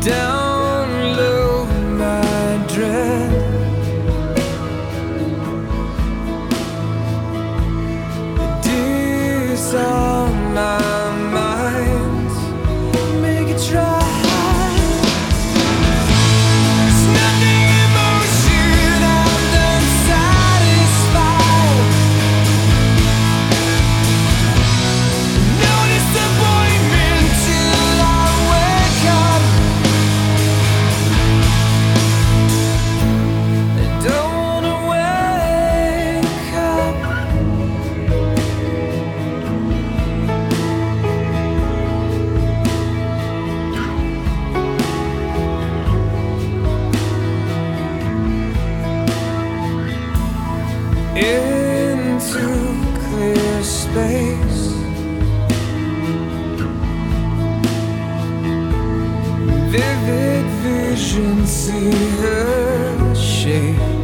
Download Vivid vision, see her shape.